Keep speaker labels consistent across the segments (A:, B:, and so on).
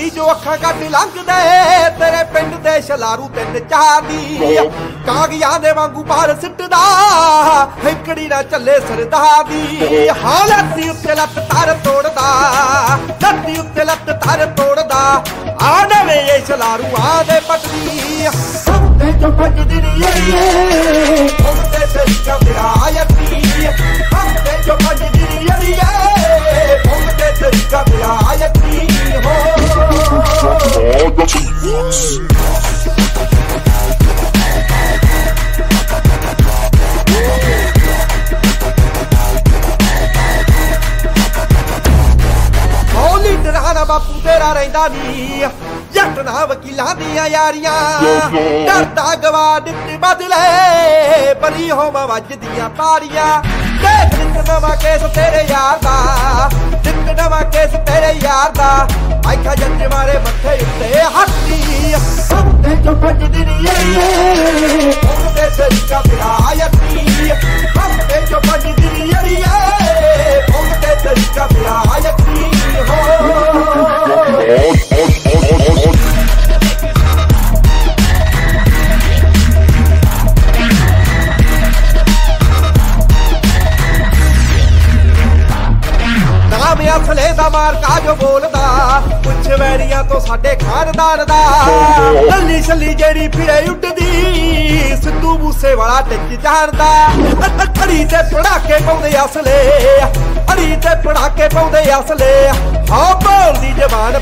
A: ਗੱਡੀ ਜੋ ਅੱਖਾਂ ਕੱਢ ਲੰਘਦੇ ਤੇਰੇ ਪਿੰਡ ਦੇ ਛਲਾਰੂ ਤਿੰਨ ਚਾਰ ਦੀ। ਕਾਗਜ਼ਾਂ ਦੇ ਵਾਂਗੂ ਬਾਹਰ ਸਿੱਟਦਾ ਹੈਕੜੀ ਨਾ ਚੱਲੇ ਸਰਦਾਰ ਦੀ। ਹਾਲਤੀ ਉੱਤੇ ਲੱਤ ਤਾਰ ਤੋੜਦਾ ਲੱਤੀ ਉੱਤੇ ਲੱਤ ਤਾਰ ਤੋੜਦਾ। ਆ ਨਵੇਂ ਇਹ ਛਲਾਰੂ ਆ ਦੇ ਪਟਦੀ ਹੰਦੇ ਚੋਂ ਭੱਜਦੀ ਨੀ ਅੜੀਏ ਹੰਦੇ ਤੇਰੀ ਕਮਰਾ ਆਇਤੀ ਹੰਦੇ ਦਾ ਬਾਪੂ ਤੇਰਾ ਰਹਿੰਦਾ ਨੀ ਜੱਟ ਨਾ ਵਕੀਲਾਂ ਦੀਆਂ ਯਾਰੀਆਂ। ਡਰਦਾ ਗਵਾ ਦਿੱਤੀ ਬਦਲੇ। ਬਰੀ ਹੋਵਾਂ ਵੱਜਦੀਆਂ ਪਾਰੀਆਂ ਦੇਖ ਨਿੱਕ ਨਵਾਂ ਕੇਸ ਤੇਰੇ ਯਾਰ ਦਾ। ਨਿੱਕ ਨਵਾਂ ਕੇਸ ਤੇਰੇ ਯਾਰ ਦਾ। ਆਇਖਾ ਜੱਜ ਮਾਰੇ ਮੱਥੇ ਉੱਤੇ ਹੱਥੀ ਹੰਦੇ ਚੋਂ ਭੱਜਦੀ ਨੀ ਅੜੀਏ ਹੰਦੇ ਤੇਰੀ ਕਬਰਾ ਆਇਤੀ ਨਾਮ ਅਸਲੇ ਦਾ ਮਾਰਕਾ ਜੋ ਬੋਲਦਾ। ਪੁੱਛ ਵੈਰੀਆਂ ਤੋਂ ਸਾਡੇ ਖਾਨਦਾਨ ਦਾ ਲੱਲੀ ਛੱਲੀ ਜਿਹੜੀ ਫਿਰੇ ਉੱਡਦੀ, ਸਿੱਧੂ ਮੂਸੇ ਵਾਲਾ ਟਿੱਕ ਜਾਣਦਾ। ਅੜੀ ਤੇ ਪੜਾਕੇ ਪਾਉਂਦੇ ਅਸਲੇ, ਅੜੀ ਤੇ ਪੜਾਕੇ ਪਾਉਂਦੇ ਅਸਲੇ। ਹਾਂ ਬੋਲਦੀ ਜਵਾਨ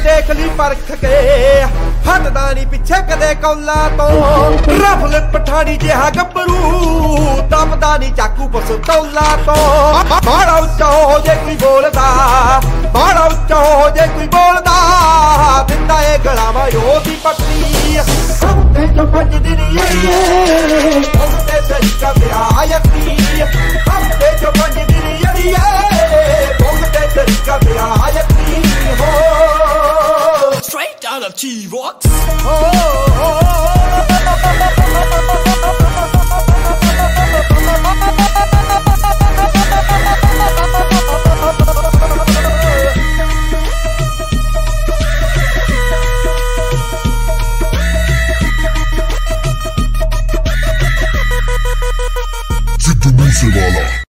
A: ਦੇਖ ਲਈ ਪਰਖ ਕੇ। ਹਟਦਾ ਨਹੀਂ ਪਿੱਛੇ ਕਦੇ ਕੌਲਾ ਤੋਂ। ਰਫਲ ਪਠਾਣੀ ਜਿਹਾ ਗੱਭਰੂ ਦਮਦਾ ਨਹੀਂ ਚਾਕੂ ਪਸਤੌਲਾ ਤੋਂ। ਬਾੜਾ ਉੱਚਾ ਹੋ ਜੇ ਕੋਈ ਬੋਲਦਾ ਬਾੜਾ ਉੱਚਾ ਹੋ ਜੇ ਕੋਈ ਬੋਲਦਾ। ਦਿੰਦਾ ਏ ਗਲਾਵਾ ਉਹਦੀ ਪੱਟੀ ਹੰਦੇ ਚੋਂ ਭੱਜਦੀ ਨਹੀਂ ਅੜੀਏ ਹੰਦੇ ਤੇਰੀ
B: T-Vox.
C: Se tu se